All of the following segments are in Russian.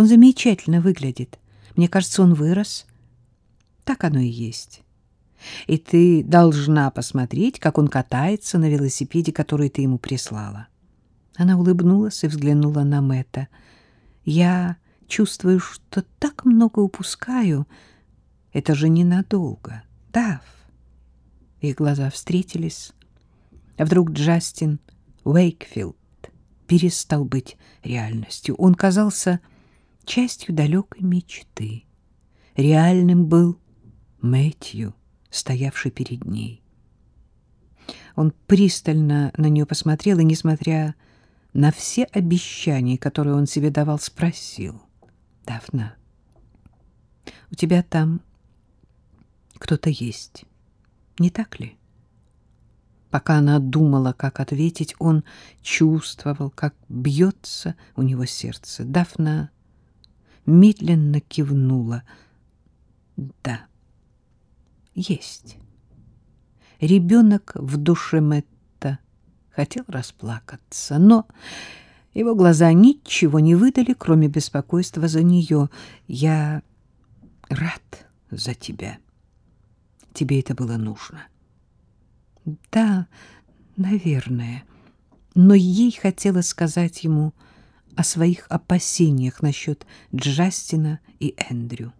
Он замечательно выглядит. Мне кажется, он вырос. Так оно и есть. И ты должна посмотреть, как он катается на велосипеде, который ты ему прислала. Она улыбнулась и взглянула на Мэтта. Я чувствую, что так много упускаю. Это же ненадолго. Дав. Их глаза встретились. А вдруг Джастин Уэйкфилд перестал быть реальностью. Он казался частью далекой мечты. Реальным был Мэтью, стоявший перед ней. Он пристально на нее посмотрел и, несмотря на все обещания, которые он себе давал, спросил. — Дафна, у тебя там кто-то есть, не так ли? Пока она думала, как ответить, он чувствовал, как бьется у него сердце. Дафна медленно кивнула. Да, есть. Ребенок в душе Мэтта хотел расплакаться, но его глаза ничего не выдали, кроме беспокойства за нее. Я рад за тебя. Тебе это было нужно. Да, наверное. Но ей хотелось сказать ему о своих опасениях насчет Джастина и Эндрю.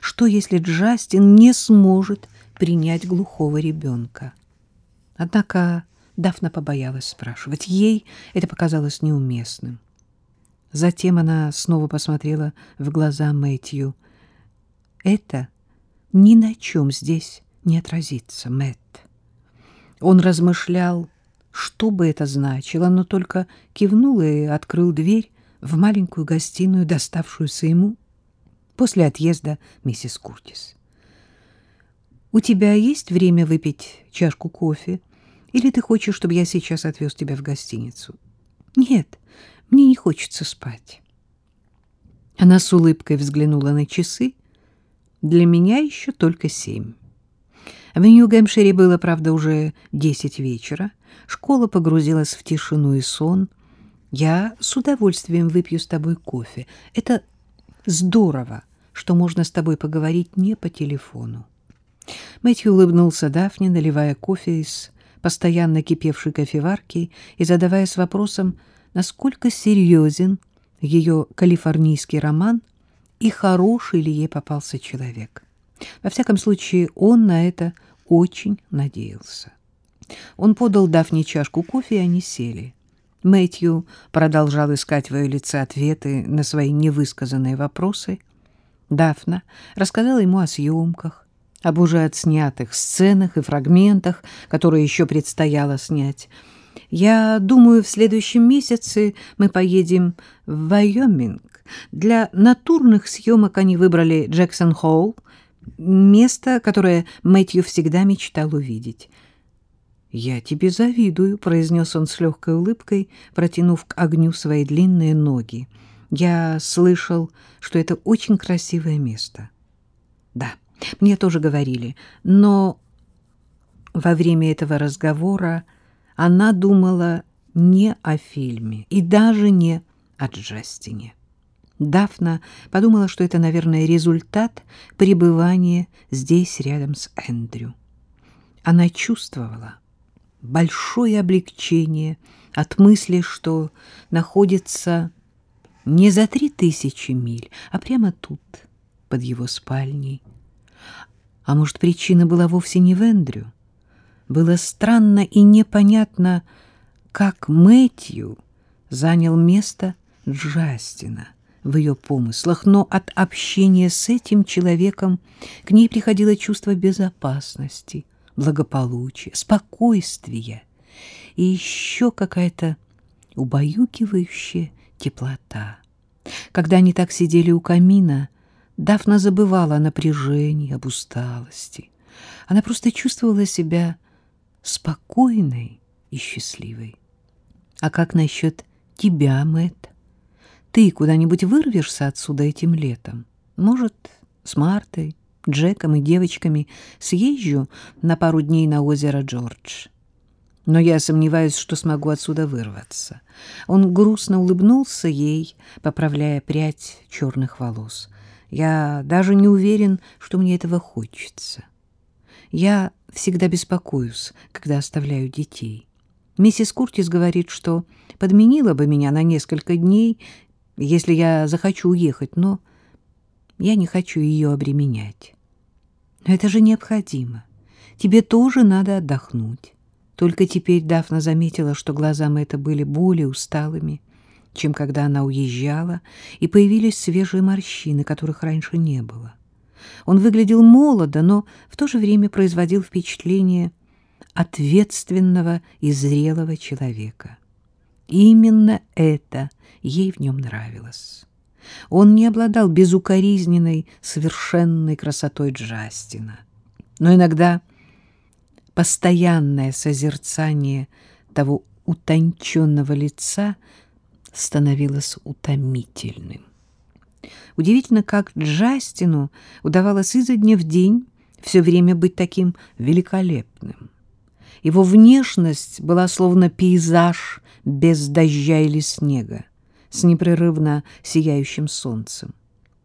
Что, если Джастин не сможет принять глухого ребенка? Однако Дафна побоялась спрашивать. Ей это показалось неуместным. Затем она снова посмотрела в глаза Мэтью. «Это ни на чем здесь не отразится, Мэтт». Он размышлял, что бы это значило, но только кивнул и открыл дверь в маленькую гостиную, доставшуюся ему после отъезда миссис Куртис. «У тебя есть время выпить чашку кофе? Или ты хочешь, чтобы я сейчас отвез тебя в гостиницу?» «Нет, мне не хочется спать». Она с улыбкой взглянула на часы. «Для меня еще только семь». В Нью-Гэмпшире было, правда, уже десять вечера. Школа погрузилась в тишину и сон. Я с удовольствием выпью с тобой кофе. Это здорово, что можно с тобой поговорить не по телефону. Мэтью улыбнулся Дафне, наливая кофе из постоянно кипевшей кофеварки и задаваясь вопросом, насколько серьезен ее калифорнийский роман и хороший ли ей попался человек. Во всяком случае, он на это очень надеялся. Он подал Дафне чашку кофе, и они сели. Мэтью продолжал искать в ее лице ответы на свои невысказанные вопросы. Дафна рассказала ему о съемках, об уже отснятых сценах и фрагментах, которые еще предстояло снять. «Я думаю, в следующем месяце мы поедем в Вайоминг. Для натурных съемок они выбрали Джексон-Холл, место, которое Мэтью всегда мечтал увидеть. «Я тебе завидую», — произнес он с легкой улыбкой, протянув к огню свои длинные ноги. «Я слышал, что это очень красивое место». «Да, мне тоже говорили, но во время этого разговора она думала не о фильме и даже не о Джастине. Дафна подумала, что это, наверное, результат пребывания здесь рядом с Эндрю. Она чувствовала большое облегчение от мысли, что находится не за три тысячи миль, а прямо тут, под его спальней. А может, причина была вовсе не в Эндрю? Было странно и непонятно, как Мэтью занял место Джастина — в ее помыслах, но от общения с этим человеком к ней приходило чувство безопасности, благополучия, спокойствия и еще какая-то убаюкивающая теплота. Когда они так сидели у камина, Дафна забывала о напряжении, об усталости. Она просто чувствовала себя спокойной и счастливой. А как насчет тебя, Мэтт? Ты куда-нибудь вырвешься отсюда этим летом? Может, с Мартой, Джеком и девочками съезжу на пару дней на озеро Джордж. но я сомневаюсь, что смогу отсюда вырваться. Он грустно улыбнулся ей, поправляя прядь черных волос. Я даже не уверен, что мне этого хочется. Я всегда беспокоюсь, когда оставляю детей. Миссис Куртис говорит, что подменила бы меня на несколько дней, если я захочу уехать, но я не хочу ее обременять. Но это же необходимо. Тебе тоже надо отдохнуть. Только теперь Дафна заметила, что глаза Мэтта были более усталыми, чем когда она уезжала, и появились свежие морщины, которых раньше не было. Он выглядел молодо, но в то же время производил впечатление ответственного и зрелого человека. Именно это ей в нем нравилось. Он не обладал безукоризненной, совершенной красотой Джастина, но иногда постоянное созерцание того утонченного лица становилось утомительным. Удивительно, как Джастину удавалось изо дня в день все время быть таким великолепным. Его внешность была словно пейзаж без дождя или снега, с непрерывно сияющим солнцем.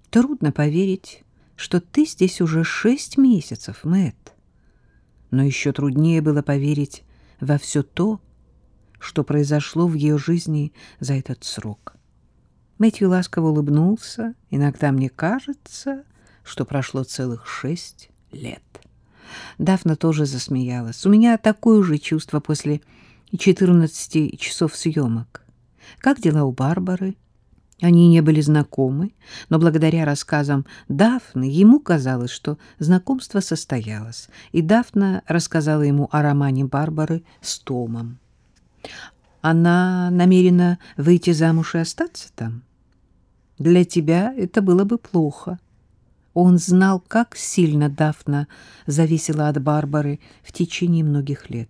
Трудно поверить, что ты здесь уже шесть месяцев, Мэтт но еще труднее было поверить во все то, что произошло в ее жизни за этот срок. Мэтью ласково улыбнулся. Иногда мне кажется, что прошло целых шесть лет. Дафна тоже засмеялась. У меня такое же чувство после 14 часов съемок. Как дела у Барбары? Они не были знакомы, но благодаря рассказам Дафны ему казалось, что знакомство состоялось, и Дафна рассказала ему о романе Барбары с Томом. Она намерена выйти замуж и остаться там? Для тебя это было бы плохо. Он знал, как сильно Дафна зависела от Барбары в течение многих лет.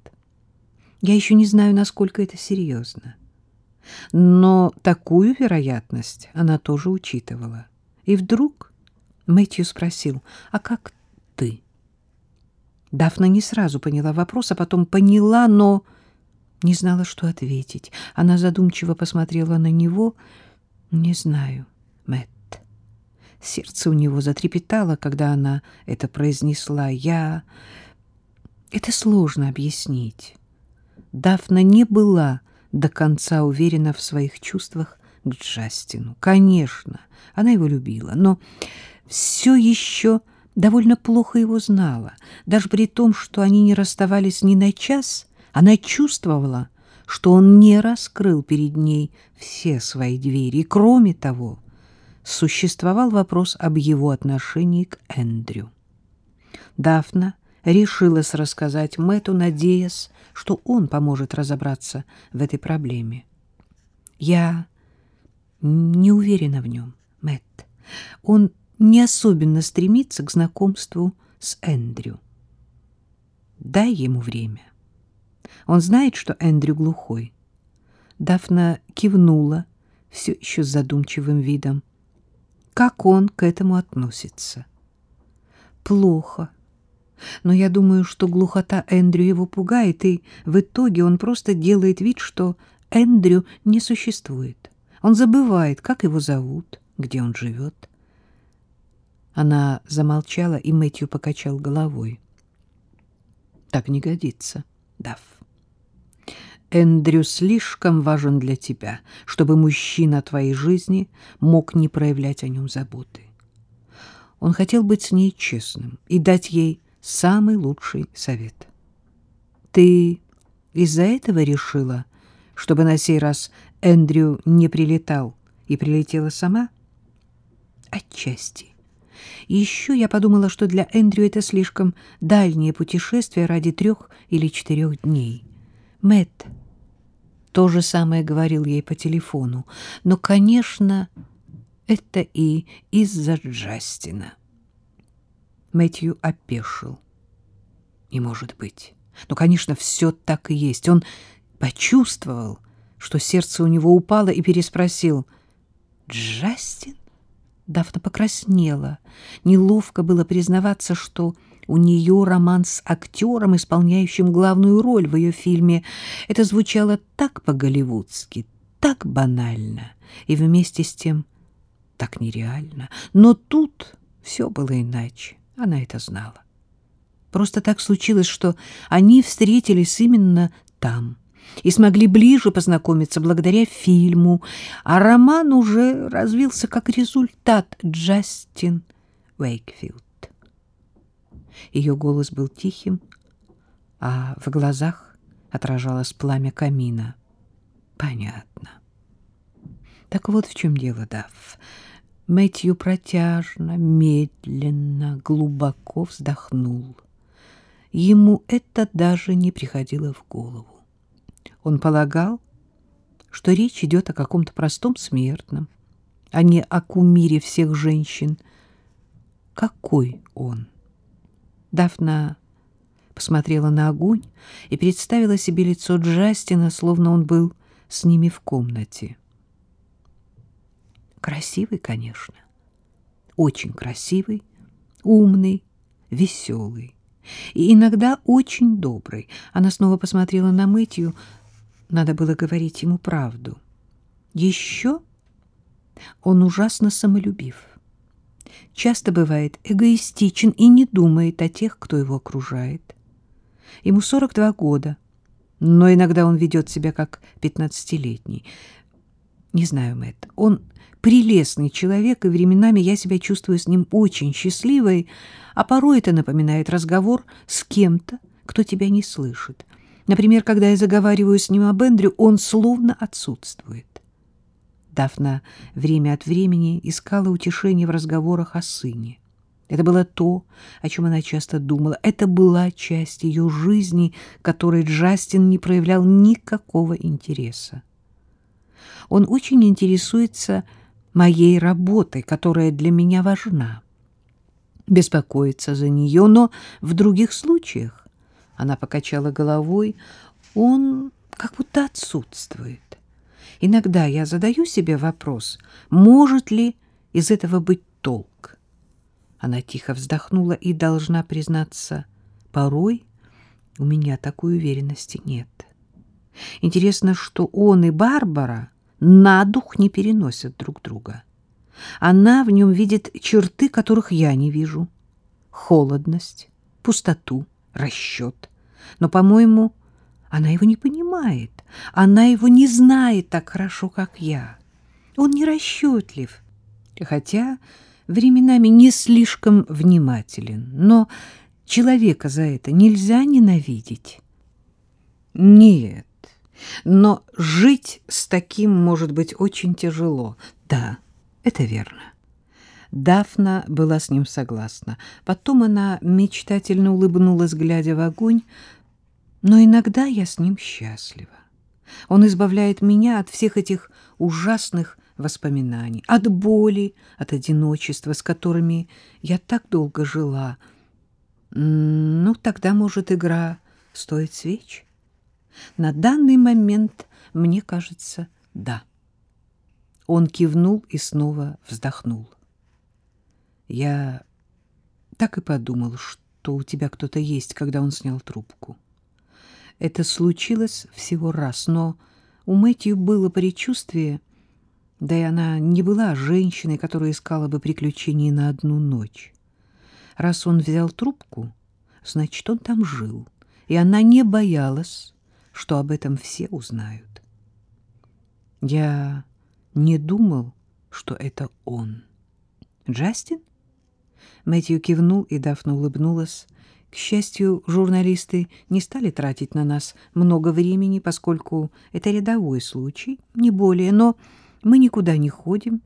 Я еще не знаю, насколько это серьезно. Но такую вероятность она тоже учитывала. И вдруг Мэтью спросил, «А как ты?» Дафна не сразу поняла вопрос, а потом поняла, но не знала, что ответить. Она задумчиво посмотрела на него. «Не знаю, Мэтт». Сердце у него затрепетало, когда она это произнесла. «Я...» Это сложно объяснить. Дафна не была до конца уверена в своих чувствах к Джастину. Конечно, она его любила, но все еще довольно плохо его знала. Даже при том, что они не расставались ни на час, она чувствовала, что он не раскрыл перед ней все свои двери. И, кроме того, существовал вопрос об его отношении к Эндрю. Дафна решилась рассказать Мэту, надеясь, что он поможет разобраться в этой проблеме. Я не уверена в нем, Мэтт. Он не особенно стремится к знакомству с Эндрю. Дай ему время. Он знает, что Эндрю глухой. Дафна кивнула, все еще с задумчивым видом. Как он к этому относится? Плохо, но я думаю, что глухота Эндрю его пугает, и в итоге он просто делает вид, что Эндрю не существует. Он забывает, как его зовут, где он живет. Она замолчала, и Мэтью покачал головой. Так не годится, Дав. Эндрю слишком важен для тебя, чтобы мужчина твоей жизни мог не проявлять о нем заботы. Он хотел быть с ней честным и дать ей самый лучший совет. Ты из-за этого решила, чтобы на сей раз Эндрю не прилетал и прилетела сама? Отчасти. еще я подумала, что для Эндрю это слишком дальнее путешествие ради трех или четырех дней. Мэтт то же самое говорил ей по телефону, но, конечно, это и из-за Джастина. Мэтью опешил. Не может быть. Ну, конечно, все так и есть. Он почувствовал, что сердце у него упало, и переспросил. «Джастин? Дафна покраснела. Неловко было признаваться, что у нее роман с актером, исполняющим главную роль в ее фильме. Это звучало так по-голливудски, так банально и вместе с тем так нереально. Но тут все было иначе. Она это знала. Просто так случилось, что они встретились именно там и смогли ближе познакомиться благодаря фильму, а роман уже развился как результат Джастин Уэйкфилд. Ее голос был тихим, а в глазах отражалось пламя камина. Понятно. Так вот в чем дело, Дафф. Мэтью протяжно, медленно, глубоко вздохнул. Ему это даже не приходило в голову. Он полагал, что речь идет о каком-то простом смертном, а не о кумире всех женщин. Какой он? Дафна посмотрела на огонь и представила себе лицо Джастина, словно он был с ними в комнате. Красивый, конечно, очень красивый, умный, веселый и иногда очень добрый. Она снова посмотрела на Мэтью. Надо было говорить ему правду. Еще он ужасно самолюбив. Часто бывает эгоистичен и не думает о тех, кто его окружает. Ему 42 года, но иногда он ведет себя как пятнадцатилетний. Не знаю, Мэтт, он прелестный человек, и временами я себя чувствую с ним очень счастливой, а порой это напоминает разговор с кем-то, кто тебя не слышит. Например, когда я заговариваю с ним об Эндрю, он словно отсутствует. Дафна время от времени искала утешение в разговорах о сыне. Это было то, о чем она часто думала. Это была часть ее жизни, которой Джастин не проявлял никакого интереса. Он очень интересуется моей работой, которая для меня важна. Беспокоится за нее, но в других случаях, она покачала головой, он как будто отсутствует. Иногда я задаю себе вопрос, может ли из этого быть толк? Она тихо вздохнула и должна признаться, порой у меня такой уверенности нет. Интересно, что он и Барбара на дух не переносят друг друга. Она в нем видит черты, которых я не вижу. Холодность, пустоту, расчет. Но, по-моему, она его не понимает. Она его не знает так хорошо, как я. Он не расчетлив, хотя временами не слишком внимателен. Но человека за это нельзя ненавидеть. Нет, но жить с таким может быть очень тяжело. Да, это верно. Дафна была с ним согласна. Потом она мечтательно улыбнулась, глядя в огонь. Но иногда я с ним счастлива. Он избавляет меня от всех этих ужасных воспоминаний, от боли, от одиночества, с которыми я так долго жила. Ну, тогда, может, игра стоит свеч? На данный момент, мне кажется, да. Он кивнул и снова вздохнул. Я так и подумал, что у тебя кто-то есть, когда он снял трубку. Это случилось всего раз, но у Мэтью было предчувствие, да и она не была женщиной, которая искала бы приключений на одну ночь. Раз он взял трубку, значит, он там жил, и она не боялась, что об этом все узнают. Я не думал, что это он. Джастин? Мэтью кивнул, и Дафна улыбнулась. К счастью, журналисты не стали тратить на нас много времени, поскольку это рядовой случай, не более, но мы никуда не ходим,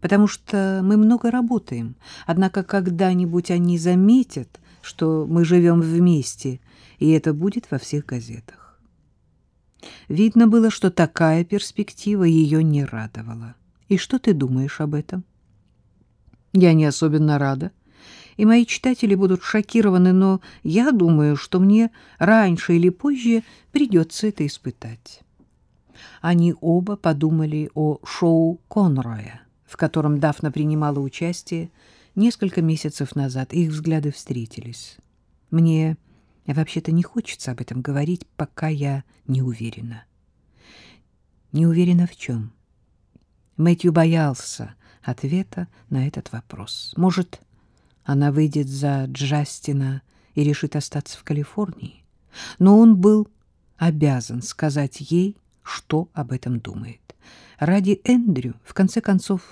потому что мы много работаем. Однако когда-нибудь они заметят, что мы живем вместе, и это будет во всех газетах. Видно было, что такая перспектива ее не радовала. И что ты думаешь об этом? Я не особенно рада, и мои читатели будут шокированы, но я думаю, что мне раньше или позже придется это испытать. Они оба подумали о шоу Конроя в котором Дафна принимала участие несколько месяцев назад. Их взгляды встретились. Мне вообще-то не хочется об этом говорить, пока я не уверена. Не уверена в чем? Мэтью боялся ответа на этот вопрос. Может, она выйдет за Джастина и решит остаться в Калифорнии? Но он был обязан сказать ей, что об этом думает. Ради Эндрю, в конце концов,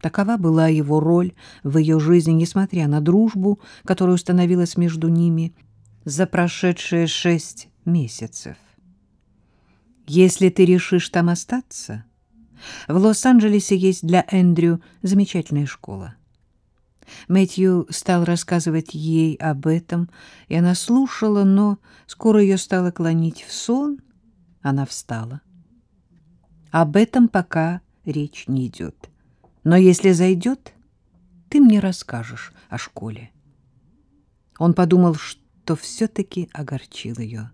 такова была его роль в ее жизни, несмотря на дружбу, которая установилась между ними за прошедшие шесть месяцев. Если ты решишь там остаться, в Лос-Анджелесе есть для Эндрю замечательная школа. Мэтью стал рассказывать ей об этом, и она слушала, но скоро ее стало клонить в сон. Она встала. Об этом пока речь не идет. Но если зайдет, ты мне расскажешь о школе. Он подумал, что все-таки огорчил ее.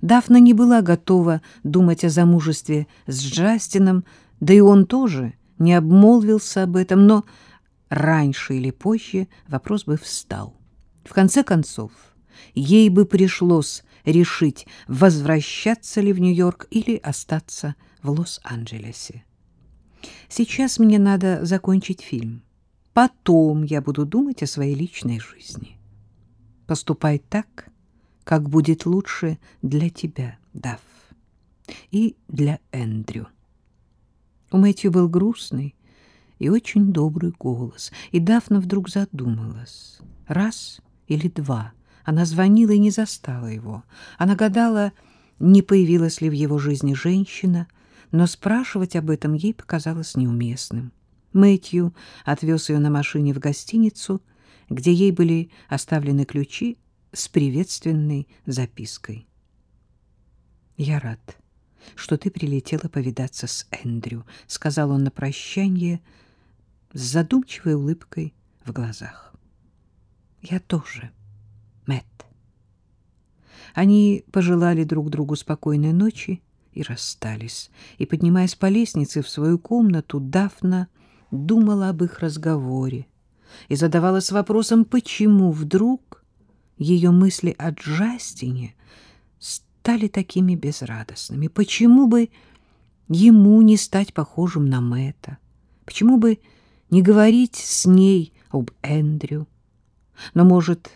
Дафна не была готова думать о замужестве с Джастином, да и он тоже не обмолвился об этом, но раньше или позже вопрос бы встал. В конце концов, ей бы пришлось решить, возвращаться ли в Нью-Йорк или остаться в Лос-Анджелесе. Сейчас мне надо закончить фильм. Потом я буду думать о своей личной жизни. Поступай так, как будет лучше для тебя, Дав, и для Эндрю. У Мэтью был грустный и очень добрый голос, и Дафна вдруг задумалась. Раз или два она звонила и не застала его. Она гадала, не появилась ли в его жизни женщина, но спрашивать об этом ей показалось неуместным. Мэтью отвез ее на машине в гостиницу, где ей были оставлены ключи с приветственной запиской. «Я рад, что ты прилетела повидаться с Эндрю», — сказал он на прощание с задумчивой улыбкой в глазах. «Я тоже, Мэтт». Они пожелали друг другу спокойной ночи и расстались. И, поднимаясь по лестнице в свою комнату, Дафна думала об их разговоре и задавалась вопросом, почему вдруг ее мысли о Джастине стали такими безрадостными. Почему бы ему не стать похожим на Мэтта? Почему бы не говорить с ней об Эндрю? Но, может,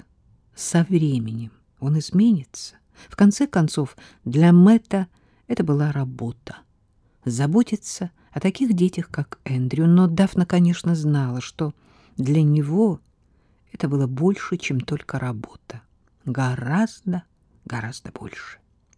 со временем он изменится? В конце концов, для Мэтта это была работа. Заботиться о таких детях, как Эндрю. Но Дафна, конечно, знала, что для него это было больше, чем только работа. Гораздо, гораздо больше.